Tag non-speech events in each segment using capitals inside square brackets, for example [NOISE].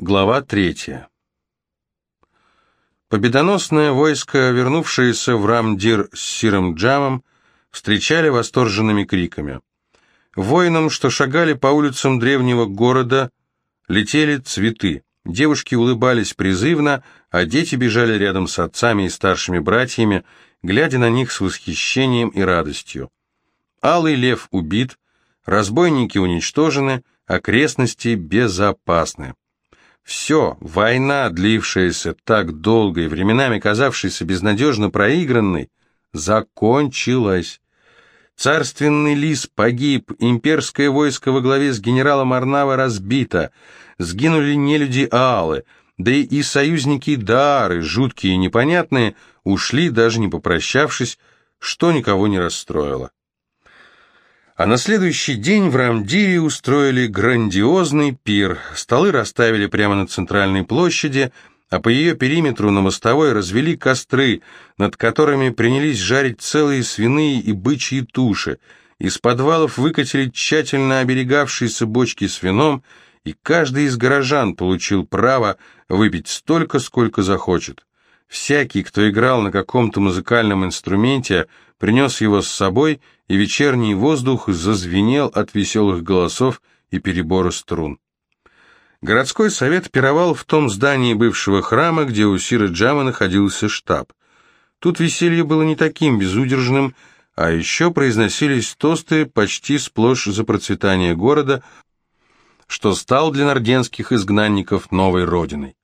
Глава третья. Победоносное войско, вернувшееся в Рамдир с Сиром Джамом, встречали восторженными криками. Воинам, что шагали по улицам древнего города, летели цветы. Девушки улыбались призывно, а дети бежали рядом с отцами и старшими братьями, глядя на них с восхищением и радостью. Алый лев убит, разбойники уничтожены, окрестности безопасны. Все, война, длившаяся так долго и временами казавшаяся безнадежно проигранной, закончилась. Царственный лис погиб, имперское войско во главе с генералом Арнава разбито, сгинули нелюди Аалы, да и союзники Дары, жуткие и непонятные, ушли, даже не попрощавшись, что никого не расстроило. А на следующий день в Рамдире устроили грандиозный пир. Столы расставили прямо на центральной площади, а по ее периметру на мостовой развели костры, над которыми принялись жарить целые свиные и бычьи туши. Из подвалов выкатили тщательно оберегавшиеся бочки с вином, и каждый из горожан получил право выпить столько, сколько захочет. Всякий, кто играл на каком-то музыкальном инструменте, принес его с собой, и вечерний воздух зазвенел от веселых голосов и перебора струн. Городской совет пировал в том здании бывшего храма, где у Сиры Джама находился штаб. Тут веселье было не таким безудержным, а еще произносились тосты почти сплошь за процветание города, что стал для норденских изгнанников новой родиной.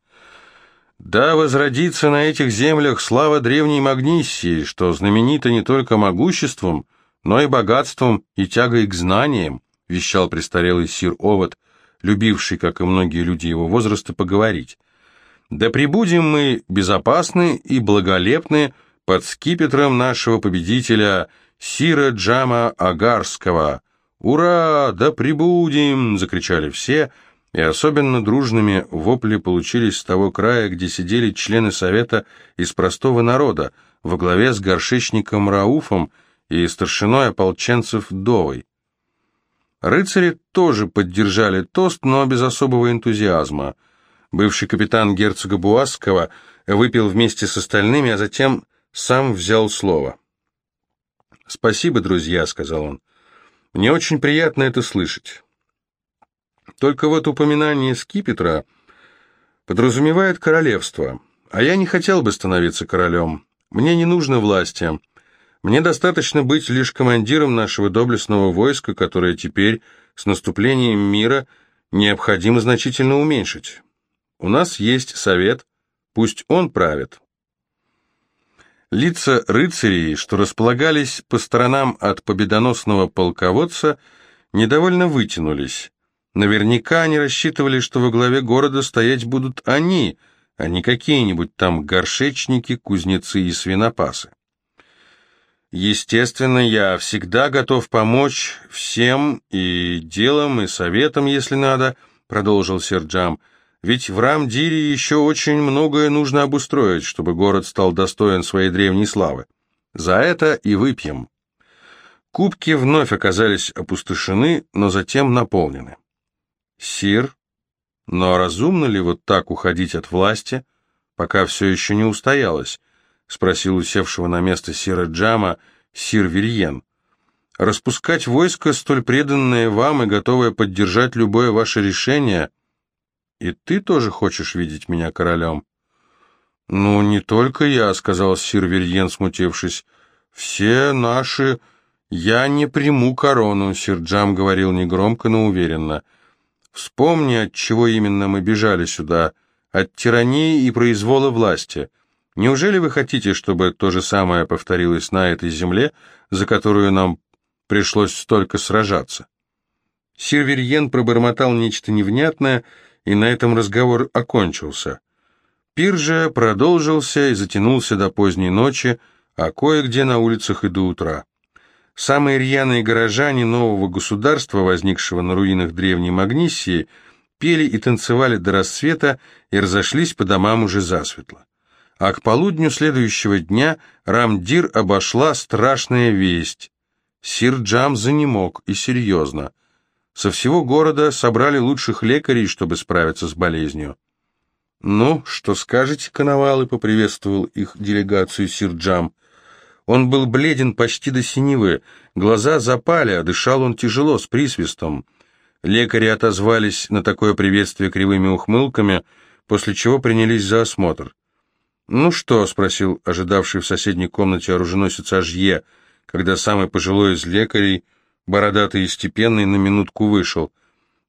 Да возродится на этих землях слава древней Магниссии, что знаменита не только могуществом, но и богатством и тягой к знаниям, вещал престарелый сир Овод, любивший, как и многие люди его возраста, поговорить. Да прибудем мы безопасны и благолепны под скипетром нашего победителя Сира Джама Агарского. «Ура! Да прибудем!» — закричали все — и особенно дружными вопли получились с того края, где сидели члены совета из простого народа, во главе с горшечником Рауфом и старшиной ополченцев Довой. Рыцари тоже поддержали тост, но без особого энтузиазма. Бывший капитан герцога Буасского выпил вместе с остальными, а затем сам взял слово. «Спасибо, друзья», — сказал он. «Мне очень приятно это слышать. Только вот упоминание скипетра подразумевает королевство, а я не хотел бы становиться королем. Мне не нужно власти. Мне достаточно быть лишь командиром нашего доблестного войска, которое теперь, с наступлением мира, необходимо значительно уменьшить. У нас есть совет, пусть он правит. Лица рыцарей, что располагались по сторонам от победоносного полководца, недовольно вытянулись. Наверняка они рассчитывали, что во главе города стоять будут они, а не какие-нибудь там горшечники, кузнецы и свинопасы. Естественно, я всегда готов помочь всем и делом, и советом, если надо, продолжил Серджам. Ведь в Рамдире еще очень многое нужно обустроить, чтобы город стал достоин своей древней славы. За это и выпьем. Кубки вновь оказались опустошены, но затем наполнены. Сир, но разумно ли вот так уходить от власти, пока все еще не устоялось? Спросил усевшего на место Сира Джама Сир Вильен. Распускать войско, столь преданное вам и готовое поддержать любое ваше решение? И ты тоже хочешь видеть меня королем? Ну, не только я, сказал Сир Вильен, смутившись. Все наши... Я не приму корону, Сир Джам говорил негромко, но уверенно. — Вспомни, от чего именно мы бежали сюда, от тирании и произвола власти. Неужели вы хотите, чтобы то же самое повторилось на этой земле, за которую нам пришлось столько сражаться?» Сирверьен пробормотал нечто невнятное, и на этом разговор окончился. Пир же продолжился и затянулся до поздней ночи, а кое-где на улицах и до утра. Самые рьяные горожане нового государства, возникшего на руинах древней Магнисии, пели и танцевали до рассвета и разошлись по домам уже засветло. А к полудню следующего дня Рамдир обошла страшная весть. Сир Джам занемог и серьезно. Со всего города собрали лучших лекарей, чтобы справиться с болезнью. «Ну, что скажете, коновалы?» — поприветствовал их делегацию сир Джам. Он был бледен почти до синевы, глаза запали, а дышал он тяжело, с присвистом. Лекари отозвались на такое приветствие кривыми ухмылками, после чего принялись за осмотр. «Ну что?» — спросил ожидавший в соседней комнате оруженосец Ажье, когда самый пожилой из лекарей, бородатый и степенный, на минутку вышел —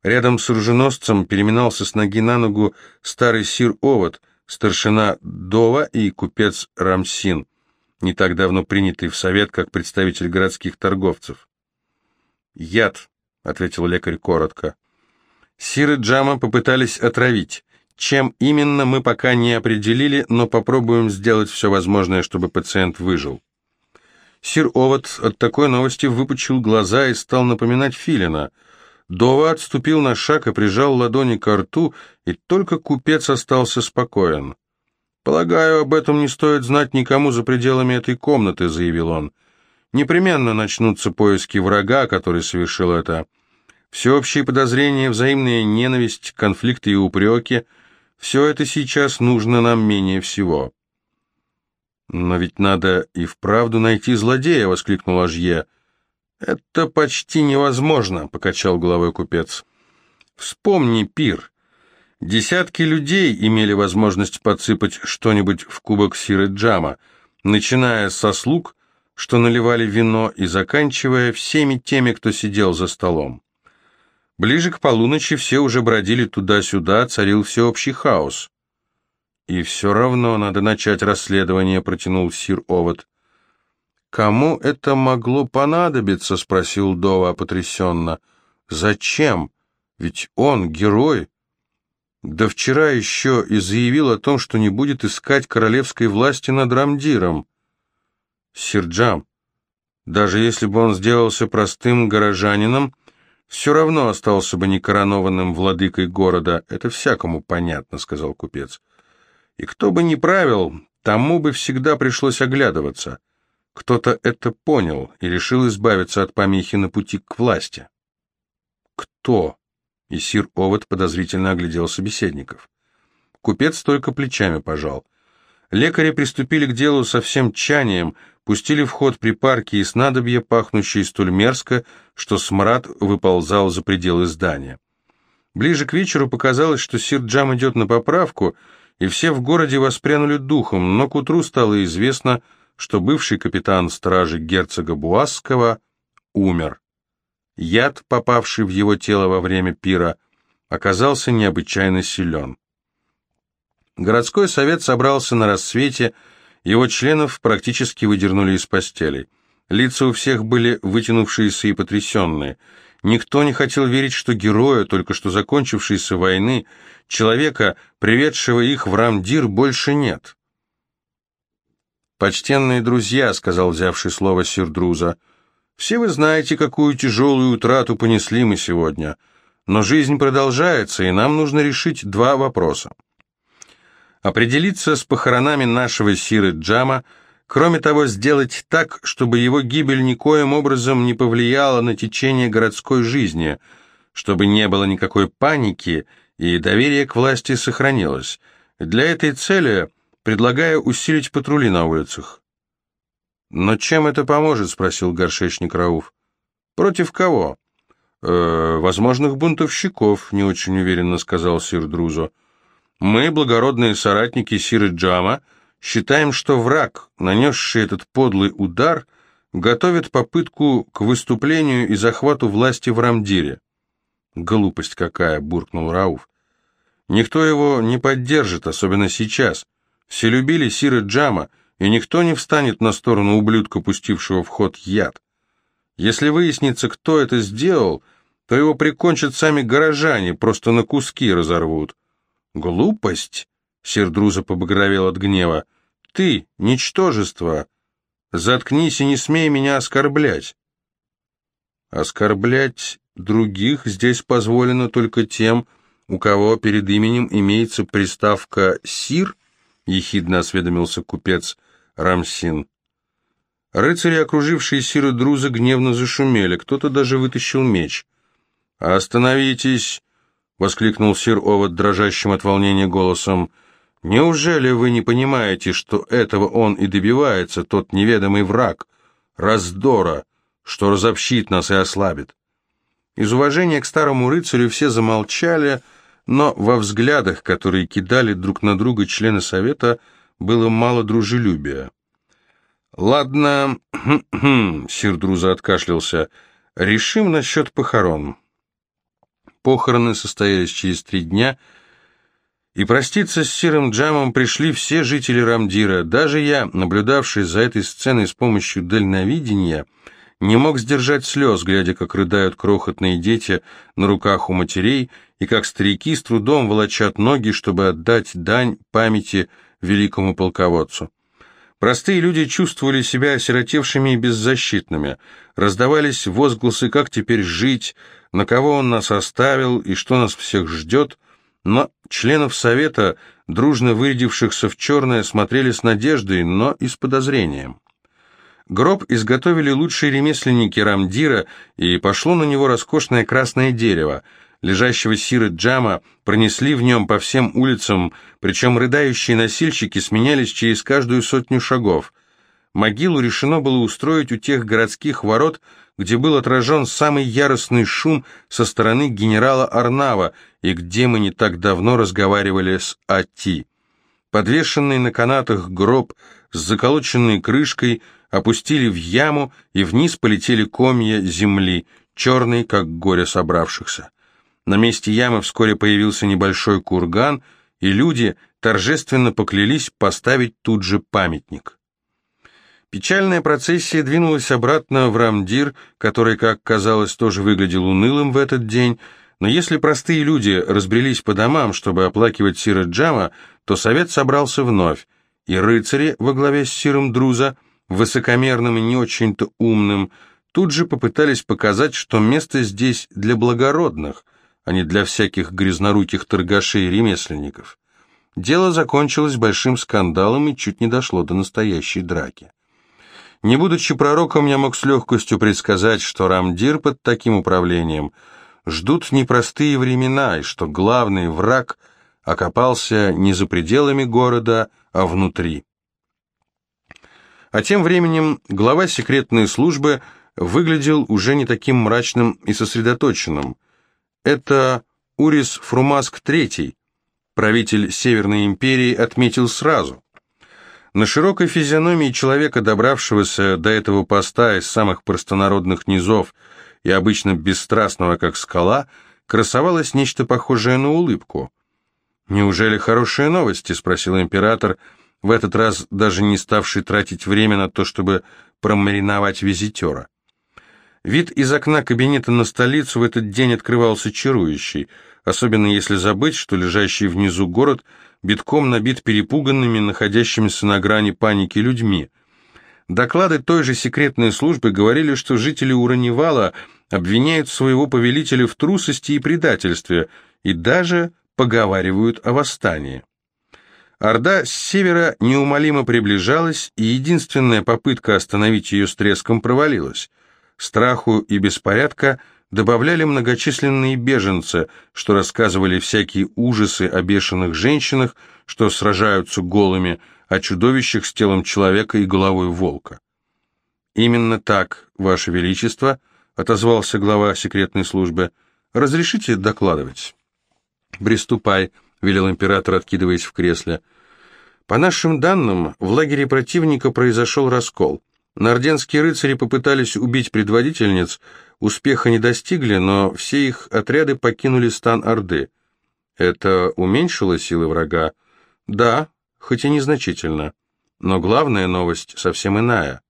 Рядом с оруженосцем переминался с ноги на ногу старый сир Овод, старшина Дова и купец Рамсин, не так давно принятый в совет как представитель городских торговцев. «Яд», — ответил лекарь коротко. Сиры Джама попытались отравить. Чем именно, мы пока не определили, но попробуем сделать все возможное, чтобы пациент выжил. Сир Овод от такой новости выпучил глаза и стал напоминать филина — Дова отступил на шаг и прижал ладони к рту, и только купец остался спокоен. «Полагаю, об этом не стоит знать никому за пределами этой комнаты», — заявил он. «Непременно начнутся поиски врага, который совершил это. Всеобщие подозрения, взаимная ненависть, конфликты и упреки — все это сейчас нужно нам менее всего». «Но ведь надо и вправду найти злодея», — воскликнул Ажье. «Это почти невозможно», — покачал головой купец. «Вспомни пир. Десятки людей имели возможность подсыпать что-нибудь в кубок сиры джама, начиная со слуг, что наливали вино, и заканчивая всеми теми, кто сидел за столом. Ближе к полуночи все уже бродили туда-сюда, царил всеобщий хаос. «И все равно надо начать расследование», — протянул сир Овод. «Кому это могло понадобиться?» — спросил Дова потрясенно. «Зачем? Ведь он герой». Да вчера еще и заявил о том, что не будет искать королевской власти над Рамдиром. Сирджам, даже если бы он сделался простым горожанином, все равно остался бы некоронованным владыкой города. Это всякому понятно, — сказал купец. И кто бы ни правил, тому бы всегда пришлось оглядываться. Кто-то это понял и решил избавиться от помехи на пути к власти. Кто? И сир Овод подозрительно оглядел собеседников. Купец только плечами пожал. Лекари приступили к делу со всем чанием, пустили в ход припарки и снадобья, пахнущие столь мерзко, что смрад выползал за пределы здания. Ближе к вечеру показалось, что сир Джам идет на поправку, и все в городе воспрянули духом, но к утру стало известно, что бывший капитан стражи герцога Буасского умер. Яд, попавший в его тело во время пира, оказался необычайно силен. Городской совет собрался на рассвете, его членов практически выдернули из постелей. Лица у всех были вытянувшиеся и потрясенные. Никто не хотел верить, что героя, только что закончившейся войны, человека, приведшего их в Рамдир, больше нет. «Почтенные друзья», — сказал взявший слово Сирдруза, — «все вы знаете, какую тяжелую утрату понесли мы сегодня. Но жизнь продолжается, и нам нужно решить два вопроса. Определиться с похоронами нашего Сиры Джама, кроме того, сделать так, чтобы его гибель никоим образом не повлияла на течение городской жизни, чтобы не было никакой паники и доверие к власти сохранилось. Для этой цели предлагая усилить патрули на улицах. «Но чем это поможет?» — спросил горшечник Рауф. «Против кого?» «Э, «Возможных бунтовщиков», — не очень уверенно сказал сир Друзо. «Мы, благородные соратники сиры Джама, считаем, что враг, нанесший этот подлый удар, готовит попытку к выступлению и захвату власти в Рамдире». «Глупость какая!» — буркнул Рауф. «Никто его не поддержит, особенно сейчас. Все любили Сиры Джама, и никто не встанет на сторону ублюдка, пустившего в ход яд. Если выяснится, кто это сделал, то его прикончат сами горожане, просто на куски разорвут. Глупость? Сердруза побагровел от гнева. Ты, ничтожество! Заткнись и не смей меня оскорблять. Оскорблять других здесь позволено только тем, у кого перед именем имеется приставка «сир», — ехидно осведомился купец Рамсин. Рыцари, окружившие Сиру Друза, гневно зашумели, кто-то даже вытащил меч. «Остановитесь!» — воскликнул сир Овод дрожащим от волнения голосом. Неужели вы не понимаете, что этого он и добивается, тот неведомый враг, раздора, что разобщит нас и ослабит? Из уважения к старому рыцарю все замолчали, но во взглядах, которые кидали друг на друга члены совета, было мало дружелюбия. «Ладно, [CLEARS THROAT] сир Друза откашлялся, — решим насчет похорон». Похороны состоялись через три дня — и проститься с Сиром Джамом пришли все жители Рамдира. Даже я, наблюдавший за этой сценой с помощью дальновидения, не мог сдержать слез, глядя, как рыдают крохотные дети на руках у матерей, и как старики с трудом волочат ноги, чтобы отдать дань памяти великому полководцу. Простые люди чувствовали себя осиротевшими и беззащитными. Раздавались возгласы, как теперь жить, на кого он нас оставил и что нас всех ждет, но членов совета, дружно вырядившихся в черное, смотрели с надеждой, но и с подозрением. Гроб изготовили лучшие ремесленники Рамдира, и пошло на него роскошное красное дерево. Лежащего Сиры Джама пронесли в нем по всем улицам, причем рыдающие носильщики сменялись через каждую сотню шагов. Могилу решено было устроить у тех городских ворот, где был отражен самый яростный шум со стороны генерала Арнава и где мы не так давно разговаривали с Ати. Подвешенный на канатах гроб с заколоченной крышкой опустили в яму, и вниз полетели комья земли, черные, как горе собравшихся. На месте ямы вскоре появился небольшой курган, и люди торжественно поклялись поставить тут же памятник. Печальная процессия двинулась обратно в Рамдир, который, как казалось, тоже выглядел унылым в этот день, но если простые люди разбрелись по домам, чтобы оплакивать Сира Джама, то совет собрался вновь, и рыцари во главе с Сиром Друза, высокомерным и не очень-то умным, тут же попытались показать, что место здесь для благородных, а не для всяких грязноруких торгашей и ремесленников. Дело закончилось большим скандалом и чуть не дошло до настоящей драки. Не будучи пророком, я мог с легкостью предсказать, что Рамдир под таким управлением ждут непростые времена, и что главный враг окопался не за пределами города, а внутри. А тем временем глава секретной службы выглядел уже не таким мрачным и сосредоточенным. Это Урис Фрумаск III, правитель Северной империи, отметил сразу. На широкой физиономии человека, добравшегося до этого поста из самых простонародных низов и обычно бесстрастного, как скала, красовалось нечто похожее на улыбку. «Неужели хорошие новости?» — спросил император, в этот раз даже не ставший тратить время на то, чтобы промариновать визитера. Вид из окна кабинета на столицу в этот день открывался чарующий, особенно если забыть, что лежащий внизу город — битком набит перепуганными, находящимися на грани паники людьми. Доклады той же секретной службы говорили, что жители Ураневала обвиняют своего повелителя в трусости и предательстве и даже поговаривают о восстании. Орда с севера неумолимо приближалась, и единственная попытка остановить ее с треском провалилась. Страху и беспорядка – добавляли многочисленные беженцы, что рассказывали всякие ужасы о бешеных женщинах, что сражаются голыми, о чудовищах с телом человека и головой волка. «Именно так, Ваше Величество», — отозвался глава секретной службы, — «разрешите докладывать?» «Приступай», — велел император, откидываясь в кресле. «По нашим данным, в лагере противника произошел раскол. Норденские рыцари попытались убить предводительниц, успеха не достигли, но все их отряды покинули стан Орды. Это уменьшило силы врага? Да, хоть и незначительно. Но главная новость совсем иная.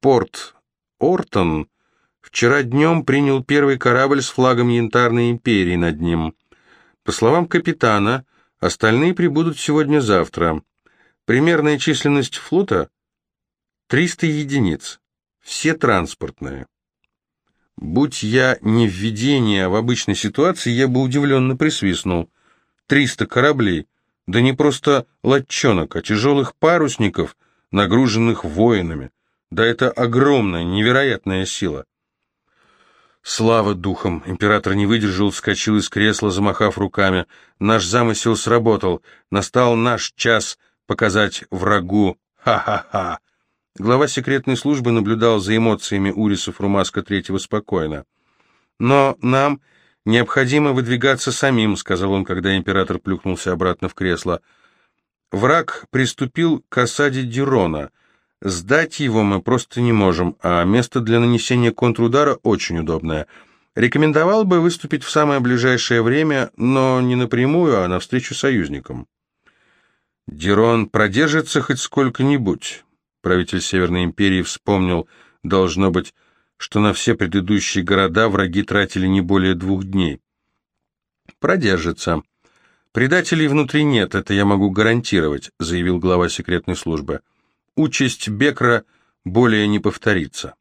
Порт Ортон вчера днем принял первый корабль с флагом Янтарной империи над ним. По словам капитана, остальные прибудут сегодня-завтра. Примерная численность флота — 300 единиц, все транспортные. Будь я не в видении, а в обычной ситуации, я бы удивленно присвистнул. Триста кораблей, да не просто лодчонок, а тяжелых парусников, нагруженных воинами. Да это огромная, невероятная сила. Слава духам! Император не выдержал, вскочил из кресла, замахав руками. Наш замысел сработал. Настал наш час показать врагу. Ха-ха-ха! Глава секретной службы наблюдал за эмоциями Урисов Румаска Третьего спокойно. «Но нам необходимо выдвигаться самим», — сказал он, когда император плюхнулся обратно в кресло. «Враг приступил к осаде Дирона. Сдать его мы просто не можем, а место для нанесения контрудара очень удобное. Рекомендовал бы выступить в самое ближайшее время, но не напрямую, а навстречу союзникам». «Дирон продержится хоть сколько-нибудь». Правитель Северной империи вспомнил, должно быть, что на все предыдущие города враги тратили не более двух дней. «Продержится. Предателей внутри нет, это я могу гарантировать», заявил глава секретной службы. «Участь Бекра более не повторится».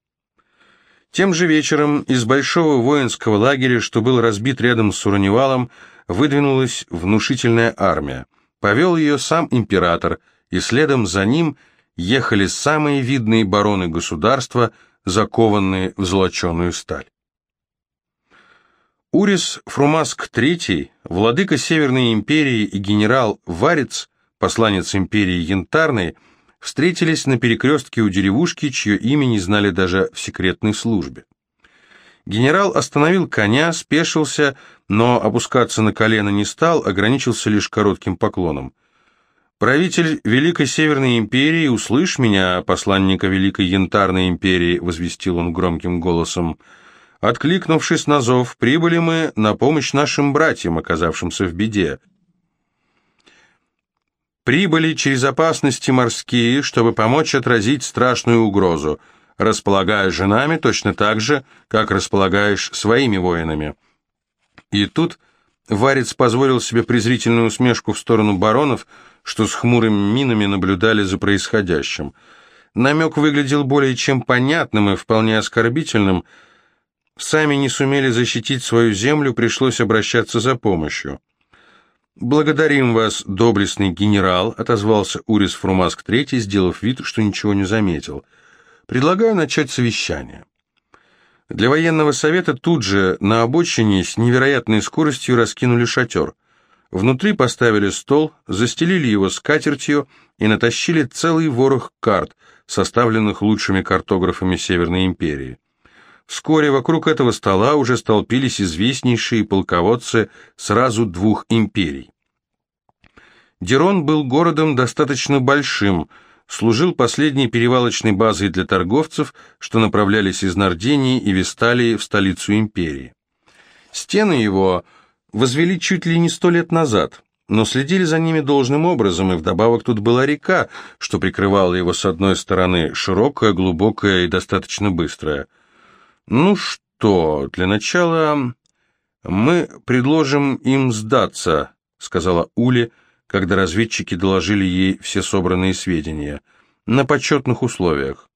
Тем же вечером из большого воинского лагеря, что был разбит рядом с Ураневалом, выдвинулась внушительная армия. Повел ее сам император, и следом за ним ехали самые видные бароны государства – закованные в золоченую сталь. Урис Фрумаск III, владыка Северной империи и генерал Варец, посланец империи Янтарной, встретились на перекрестке у деревушки, чье имя не знали даже в секретной службе. Генерал остановил коня, спешился, но опускаться на колено не стал, ограничился лишь коротким поклоном. «Правитель Великой Северной Империи, услышь меня, посланника Великой Янтарной Империи», — возвестил он громким голосом. «Откликнувшись на зов, прибыли мы на помощь нашим братьям, оказавшимся в беде. Прибыли через опасности морские, чтобы помочь отразить страшную угрозу, располагая женами точно так же, как располагаешь своими воинами». И тут Варец позволил себе презрительную усмешку в сторону баронов, — что с хмурыми минами наблюдали за происходящим. Намек выглядел более чем понятным и вполне оскорбительным. Сами не сумели защитить свою землю, пришлось обращаться за помощью. «Благодарим вас, доблестный генерал», — отозвался Урис Фрумаск III, сделав вид, что ничего не заметил. «Предлагаю начать совещание». Для военного совета тут же на обочине с невероятной скоростью раскинули шатер. Внутри поставили стол, застелили его скатертью и натащили целый ворох карт, составленных лучшими картографами Северной империи. Вскоре вокруг этого стола уже столпились известнейшие полководцы сразу двух империй. Дерон был городом достаточно большим, служил последней перевалочной базой для торговцев, что направлялись из Нардении и Весталии в столицу империи. Стены его – возвели чуть ли не сто лет назад, но следили за ними должным образом, и вдобавок тут была река, что прикрывала его с одной стороны, широкая, глубокая и достаточно быстрая. «Ну что, для начала мы предложим им сдаться», — сказала Ули, когда разведчики доложили ей все собранные сведения, на почетных условиях.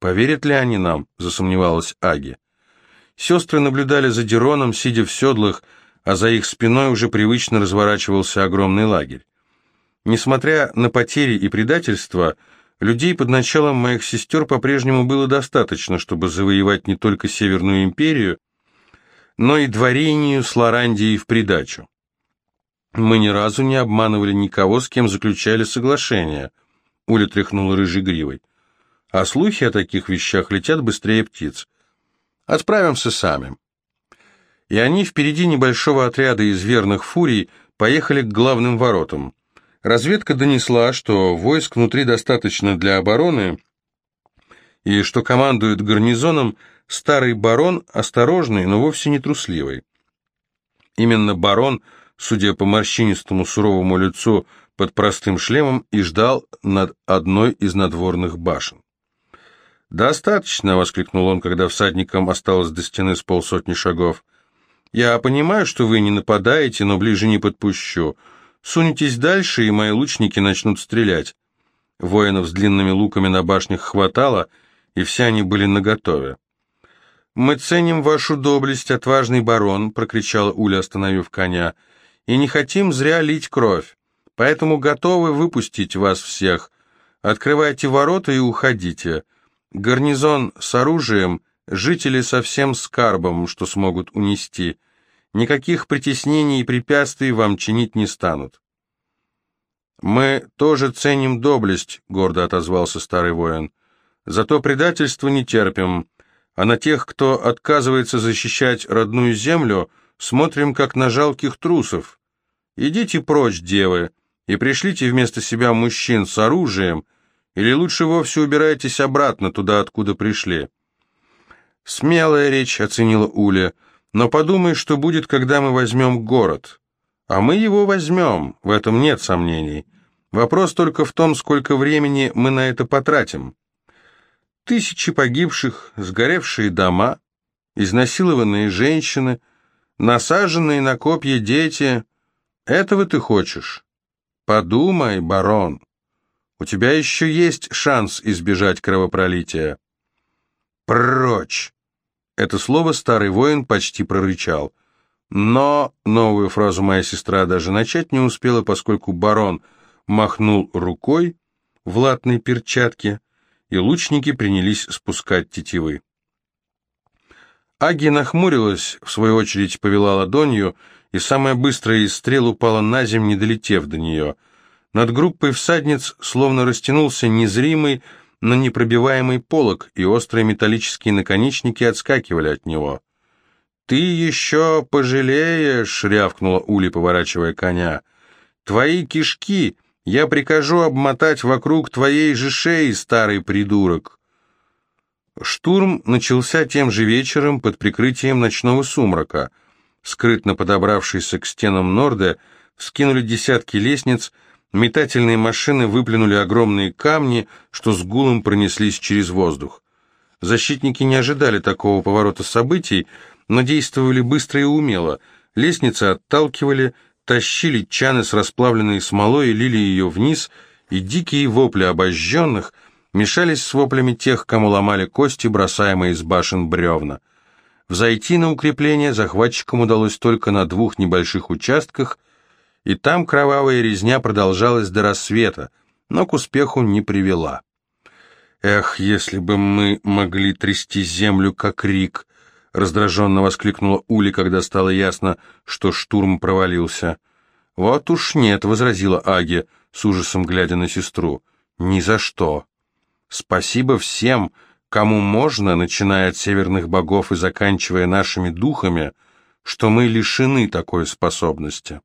«Поверят ли они нам?» — засомневалась Аги. Сестры наблюдали за Дероном, сидя в седлах, — а за их спиной уже привычно разворачивался огромный лагерь. Несмотря на потери и предательство, людей под началом моих сестер по-прежнему было достаточно, чтобы завоевать не только Северную империю, но и дворению с Лорандией в придачу. Мы ни разу не обманывали никого, с кем заключали соглашение, Уля тряхнула рыжей гривой. А слухи о таких вещах летят быстрее птиц. Отправимся сами и они впереди небольшого отряда из верных фурий поехали к главным воротам. Разведка донесла, что войск внутри достаточно для обороны, и что командует гарнизоном старый барон, осторожный, но вовсе не трусливый. Именно барон, судя по морщинистому суровому лицу под простым шлемом, и ждал над одной из надворных башен. «Достаточно!» — воскликнул он, когда всадникам осталось до стены с полсотни шагов. Я понимаю, что вы не нападаете, но ближе не подпущу. Сунетесь дальше, и мои лучники начнут стрелять. Воинов с длинными луками на башнях хватало, и все они были наготове. «Мы ценим вашу доблесть, отважный барон», — прокричала Уля, остановив коня, — «и не хотим зря лить кровь, поэтому готовы выпустить вас всех. Открывайте ворота и уходите. Гарнизон с оружием жители со всем скарбом, что смогут унести. Никаких притеснений и препятствий вам чинить не станут. «Мы тоже ценим доблесть», — гордо отозвался старый воин. «Зато предательства не терпим, а на тех, кто отказывается защищать родную землю, смотрим как на жалких трусов. Идите прочь, девы, и пришлите вместо себя мужчин с оружием, или лучше вовсе убирайтесь обратно туда, откуда пришли». «Смелая речь», — оценила Уля, — «но подумай, что будет, когда мы возьмем город». А мы его возьмем, в этом нет сомнений. Вопрос только в том, сколько времени мы на это потратим. Тысячи погибших, сгоревшие дома, изнасилованные женщины, насаженные на копья дети. Этого ты хочешь? Подумай, барон. У тебя еще есть шанс избежать кровопролития. Прочь! Это слово старый воин почти прорычал. Но новую фразу моя сестра даже начать не успела, поскольку барон махнул рукой в латной перчатке, и лучники принялись спускать тетивы. Аги нахмурилась, в свою очередь повела ладонью, и самая быстрая из стрел упала на землю, не долетев до нее. Над группой всадниц словно растянулся незримый, но непробиваемый полог, и острые металлические наконечники отскакивали от него. «Ты еще пожалеешь!» — рявкнула Ули, поворачивая коня. «Твои кишки я прикажу обмотать вокруг твоей же шеи, старый придурок!» Штурм начался тем же вечером под прикрытием ночного сумрака. Скрытно подобравшиеся к стенам Норда скинули десятки лестниц, метательные машины выплюнули огромные камни, что с гулом пронеслись через воздух. Защитники не ожидали такого поворота событий, но действовали быстро и умело. Лестницы отталкивали, тащили чаны с расплавленной смолой и лили ее вниз, и дикие вопли обожженных мешались с воплями тех, кому ломали кости, бросаемые из башен бревна. Взойти на укрепление захватчикам удалось только на двух небольших участках, и там кровавая резня продолжалась до рассвета, но к успеху не привела. «Эх, если бы мы могли трясти землю, как Рик!» раздраженно воскликнула Ули, когда стало ясно, что штурм провалился. «Вот уж нет», — возразила Аги, с ужасом глядя на сестру. «Ни за что. Спасибо всем, кому можно, начиная от северных богов и заканчивая нашими духами, что мы лишены такой способности».